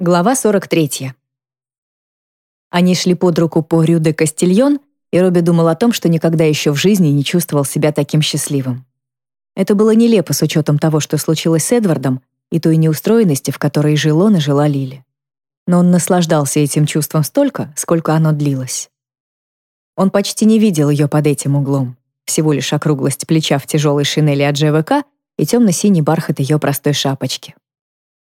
Глава 43. Они шли под руку по Рю де Кастильон, и Робби думал о том, что никогда еще в жизни не чувствовал себя таким счастливым. Это было нелепо с учетом того, что случилось с Эдвардом, и той неустроенности, в которой жил он и жила Лили. Но он наслаждался этим чувством столько, сколько оно длилось. Он почти не видел ее под этим углом. Всего лишь округлость плеча в тяжелой шинели от ЖВК и темно-синий бархат ее простой шапочки.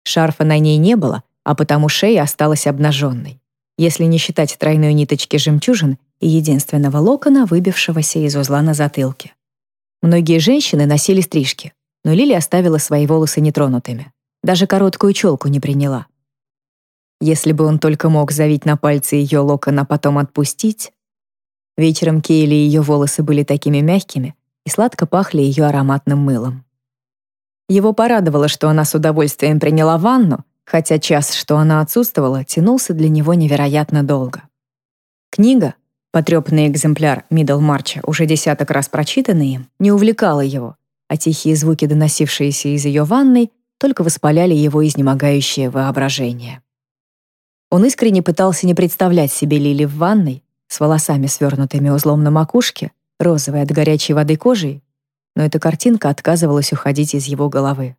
Шарфа на ней не было, а потому шея осталась обнаженной, если не считать тройной ниточки жемчужин и единственного локона, выбившегося из узла на затылке. Многие женщины носили стрижки, но Лили оставила свои волосы нетронутыми. Даже короткую челку не приняла. Если бы он только мог завить на пальцы ее локон, а потом отпустить... Вечером Кейли ее волосы были такими мягкими и сладко пахли ее ароматным мылом. Его порадовало, что она с удовольствием приняла ванну, хотя час, что она отсутствовала, тянулся для него невероятно долго. Книга, потрепанный экземпляр Миддлмарча, уже десяток раз прочитанный им, не увлекала его, а тихие звуки, доносившиеся из ее ванной, только воспаляли его изнемогающее воображение. Он искренне пытался не представлять себе Лили в ванной, с волосами свернутыми узлом на макушке, розовой от горячей воды кожей, но эта картинка отказывалась уходить из его головы.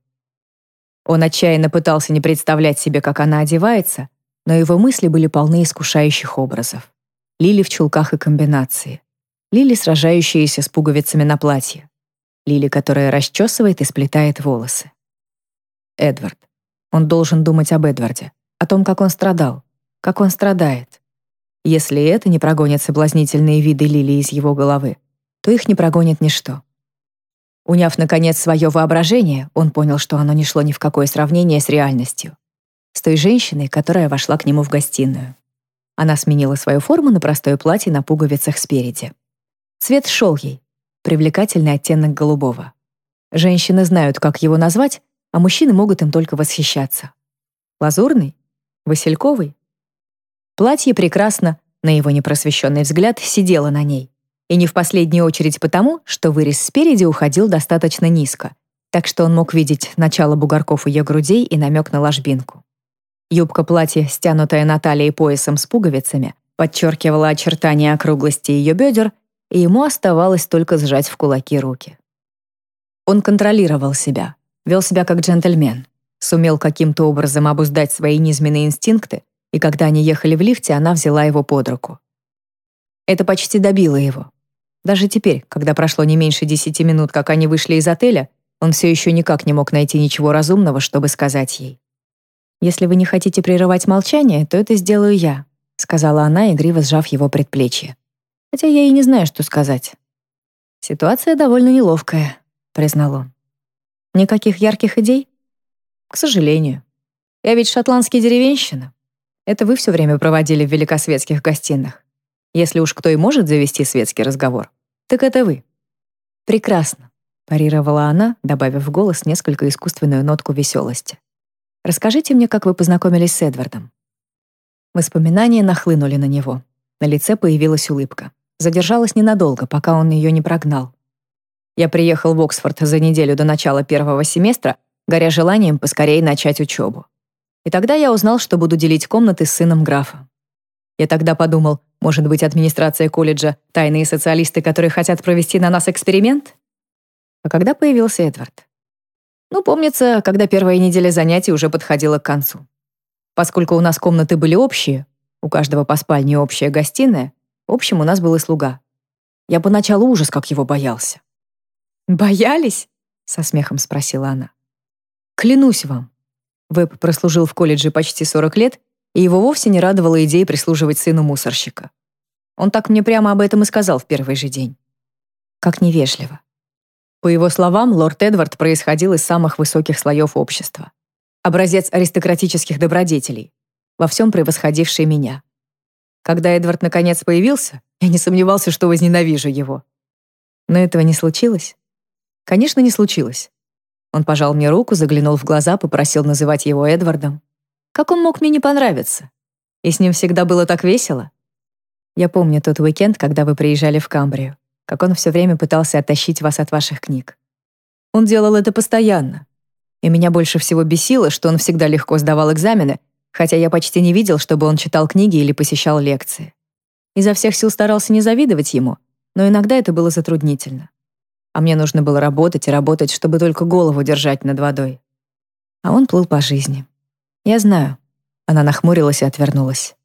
Он отчаянно пытался не представлять себе, как она одевается, но его мысли были полны искушающих образов. Лили в чулках и комбинации. Лили, сражающиеся с пуговицами на платье. Лили, которая расчесывает и сплетает волосы. Эдвард. Он должен думать об Эдварде, о том, как он страдал, как он страдает. Если это не прогонит соблазнительные виды Лили из его головы, то их не прогонит ничто. Уняв, наконец, свое воображение, он понял, что оно не шло ни в какое сравнение с реальностью. С той женщиной, которая вошла к нему в гостиную. Она сменила свою форму на простое платье на пуговицах спереди. Цвет шел ей. Привлекательный оттенок голубого. Женщины знают, как его назвать, а мужчины могут им только восхищаться. Лазурный? Васильковый? Платье прекрасно, на его непросвещенный взгляд, сидело на ней. И не в последнюю очередь потому, что вырез спереди уходил достаточно низко, так что он мог видеть начало бугорков ее грудей и намек на ложбинку. Юбка платья, стянутая на талии поясом с пуговицами, подчеркивала очертания округлости ее бедер, и ему оставалось только сжать в кулаки руки. Он контролировал себя, вел себя как джентльмен, сумел каким-то образом обуздать свои низменные инстинкты, и когда они ехали в лифте, она взяла его под руку. Это почти добило его. Даже теперь, когда прошло не меньше десяти минут, как они вышли из отеля, он все еще никак не мог найти ничего разумного, чтобы сказать ей. «Если вы не хотите прерывать молчание, то это сделаю я», сказала она, игриво сжав его предплечье. «Хотя я и не знаю, что сказать». «Ситуация довольно неловкая», — признал он. «Никаких ярких идей?» «К сожалению. Я ведь шотландский деревенщина. Это вы все время проводили в великосветских гостиных. Если уж кто и может завести светский разговор, так это вы». «Прекрасно», — парировала она, добавив в голос несколько искусственную нотку веселости. «Расскажите мне, как вы познакомились с Эдвардом». Воспоминания нахлынули на него. На лице появилась улыбка. Задержалась ненадолго, пока он ее не прогнал. Я приехал в Оксфорд за неделю до начала первого семестра, горя желанием поскорее начать учебу. И тогда я узнал, что буду делить комнаты с сыном графа. Я тогда подумал, может быть, администрация колледжа — тайные социалисты, которые хотят провести на нас эксперимент? А когда появился Эдвард? Ну, помнится, когда первая неделя занятий уже подходила к концу. Поскольку у нас комнаты были общие, у каждого по спальне общая гостиная, в общем, у нас был и слуга. Я поначалу ужас как его боялся. «Боялись?» — со смехом спросила она. «Клянусь вам». Веб прослужил в колледже почти 40 лет и его вовсе не радовала идея прислуживать сыну мусорщика. Он так мне прямо об этом и сказал в первый же день. Как невежливо. По его словам, лорд Эдвард происходил из самых высоких слоев общества. Образец аристократических добродетелей, во всем превосходивший меня. Когда Эдвард наконец появился, я не сомневался, что возненавижу его. Но этого не случилось? Конечно, не случилось. Он пожал мне руку, заглянул в глаза, попросил называть его Эдвардом. Как он мог мне не понравиться? И с ним всегда было так весело. Я помню тот уикенд, когда вы приезжали в Камбрию, как он все время пытался оттащить вас от ваших книг. Он делал это постоянно. И меня больше всего бесило, что он всегда легко сдавал экзамены, хотя я почти не видел, чтобы он читал книги или посещал лекции. Изо всех сил старался не завидовать ему, но иногда это было затруднительно. А мне нужно было работать и работать, чтобы только голову держать над водой. А он плыл по жизни. Я знаю. Она нахмурилась и отвернулась.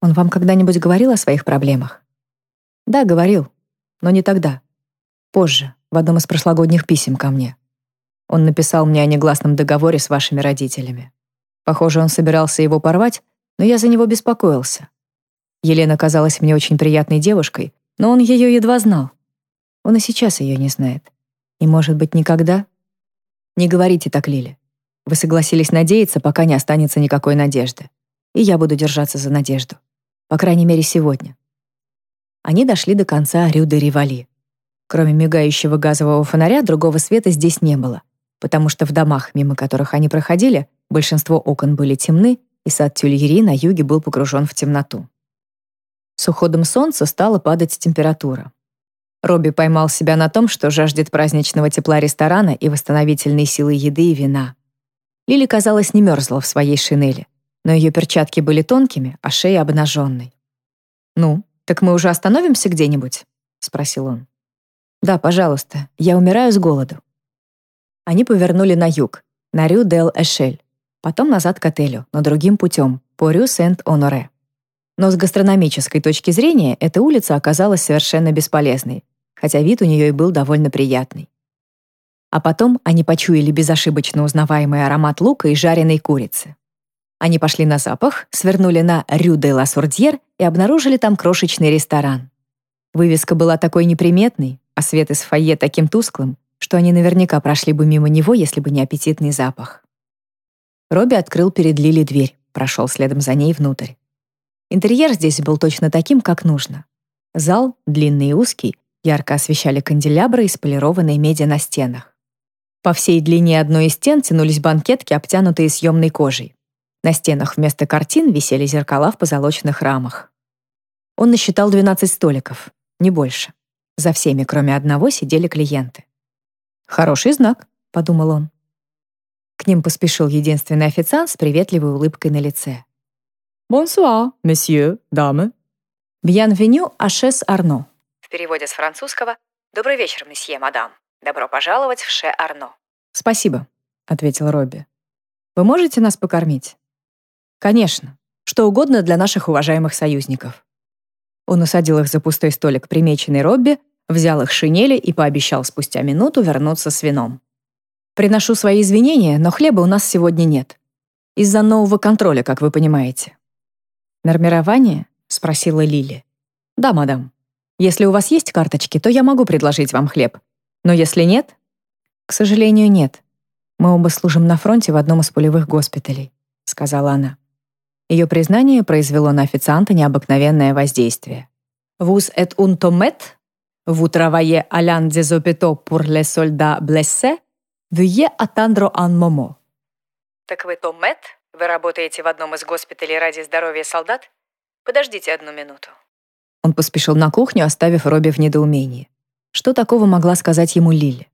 Он вам когда-нибудь говорил о своих проблемах? Да, говорил, но не тогда. Позже, в одном из прошлогодних писем ко мне. Он написал мне о негласном договоре с вашими родителями. Похоже, он собирался его порвать, но я за него беспокоился. Елена казалась мне очень приятной девушкой, но он ее едва знал. Он и сейчас ее не знает. И, может быть, никогда? Не говорите так, Лили. Вы согласились надеяться, пока не останется никакой надежды. И я буду держаться за надежду. По крайней мере, сегодня. Они дошли до конца Рю-де-Ривали. Кроме мигающего газового фонаря, другого света здесь не было, потому что в домах, мимо которых они проходили, большинство окон были темны, и сад Тюльери на юге был погружен в темноту. С уходом солнца стала падать температура. Робби поймал себя на том, что жаждет праздничного тепла ресторана и восстановительной силы еды и вина. Лили, казалось, не мерзла в своей шинели, но ее перчатки были тонкими, а шея обнаженной. «Ну, так мы уже остановимся где-нибудь?» — спросил он. «Да, пожалуйста, я умираю с голоду». Они повернули на юг, на Рю-дел-Эшель, потом назад к отелю, но другим путем, по Рю-Сент-Оноре. Но с гастрономической точки зрения эта улица оказалась совершенно бесполезной, хотя вид у нее и был довольно приятный. А потом они почуяли безошибочно узнаваемый аромат лука и жареной курицы. Они пошли на запах, свернули на Рю де ла Сурдьер и обнаружили там крошечный ресторан. Вывеска была такой неприметной, а свет из фойе таким тусклым, что они наверняка прошли бы мимо него, если бы не аппетитный запах. Робби открыл перед Лили дверь, прошел следом за ней внутрь. Интерьер здесь был точно таким, как нужно. Зал, длинный и узкий, Ярко освещали канделябры из полированной меди на стенах. По всей длине одной из стен тянулись банкетки, обтянутые съемной кожей. На стенах вместо картин висели зеркала в позолоченных рамах. Он насчитал 12 столиков, не больше. За всеми, кроме одного, сидели клиенты. «Хороший знак», — подумал он. К ним поспешил единственный официант с приветливой улыбкой на лице. «Бонсуа, месье, дамы». «Бьянвеню, Ашес Арно», переводе с французского «Добрый вечер, месье, мадам. Добро пожаловать в Ше Арно». «Спасибо», — ответил Робби. «Вы можете нас покормить?» «Конечно. Что угодно для наших уважаемых союзников». Он усадил их за пустой столик, примеченный Робби, взял их шинели и пообещал спустя минуту вернуться с вином. «Приношу свои извинения, но хлеба у нас сегодня нет. Из-за нового контроля, как вы понимаете». «Нормирование?» — спросила Лили. «Да, мадам». Если у вас есть карточки, то я могу предложить вам хлеб. Но если нет? К сожалению, нет. Мы оба служим на фронте в одном из полевых госпиталей, сказала она. Ее признание произвело на официанта необыкновенное воздействие. «Vous êtes un tommet? Vous travaillez à l'un des hôpitaux pour les soldats blessés? Veuillez attendre un moment». «Так вы Томмет? Вы работаете в одном из госпиталей ради здоровья солдат? Подождите одну минуту». Он поспешил на кухню, оставив Робби в недоумении. Что такого могла сказать ему Лили?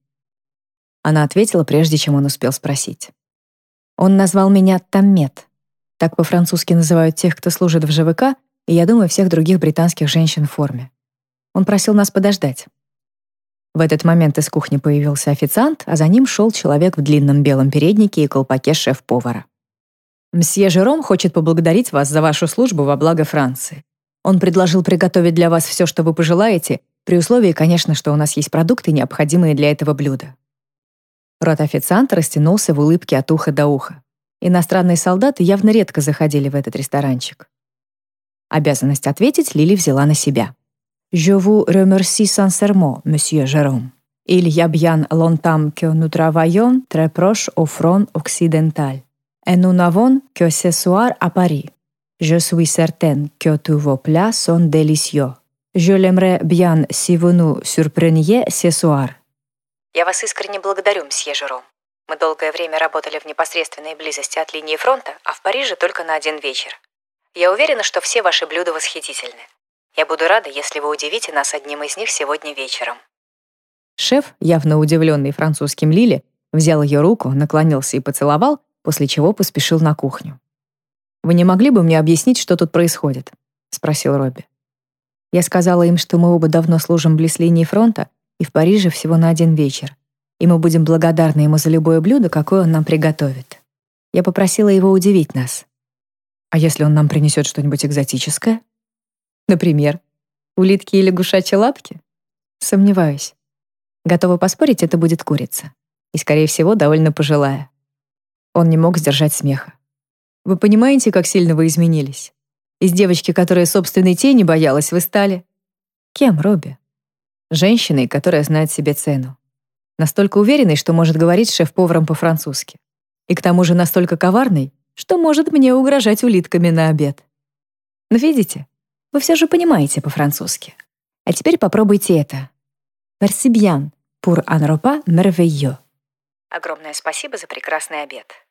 Она ответила, прежде чем он успел спросить. «Он назвал меня Таммет. Так по-французски называют тех, кто служит в ЖВК, и, я думаю, всех других британских женщин в форме. Он просил нас подождать». В этот момент из кухни появился официант, а за ним шел человек в длинном белом переднике и колпаке шеф-повара. «Мсье Жером хочет поблагодарить вас за вашу службу во благо Франции. Он предложил приготовить для вас все, что вы пожелаете, при условии, конечно, что у нас есть продукты, необходимые для этого блюда». Рот официанта растянулся в улыбке от уха до уха. Иностранные солдаты явно редко заходили в этот ресторанчик. Обязанность ответить Лили взяла на себя. «Je vous remercie sincèrement, monsieur Jérôme. Il y a bien longtemps que nous travaillons très proche au front occidental. Et nous n'avons que ce soir à Paris. Je suis certaine que tous vos plats sont délicieux. Je l'aimerais bien si vous nous surpreniez ce soir. Я вас искренне благодарю, мсье Жером. Мы долгое время работали в непосредственной близости от линии фронта, а в Париже только на один вечер. Я уверена, что все ваши блюда восхитительны. Я буду рада, если вы удивите нас одним из них сегодня вечером. Шеф, явно удивленный французским Лили, взял ее руку, наклонился и поцеловал, после чего поспешил на кухню. Вы не могли бы мне объяснить, что тут происходит?» — спросил Робби. Я сказала им, что мы оба давно служим близ линии фронта и в Париже всего на один вечер, и мы будем благодарны ему за любое блюдо, какое он нам приготовит. Я попросила его удивить нас. А если он нам принесет что-нибудь экзотическое? Например, улитки или лягушачьи лапки? Сомневаюсь. Готова поспорить, это будет курица. И, скорее всего, довольно пожилая. Он не мог сдержать смеха. Вы понимаете, как сильно вы изменились? Из девочки, которая собственной тени боялась, вы стали... Кем, Робби? Женщиной, которая знает себе цену. Настолько уверенной, что может говорить шеф-поваром по-французски. И к тому же настолько коварной, что может мне угрожать улитками на обед. Но видите, вы все же понимаете по-французски. А теперь попробуйте это. Merci bien pour un repas. Огромное спасибо за прекрасный обед.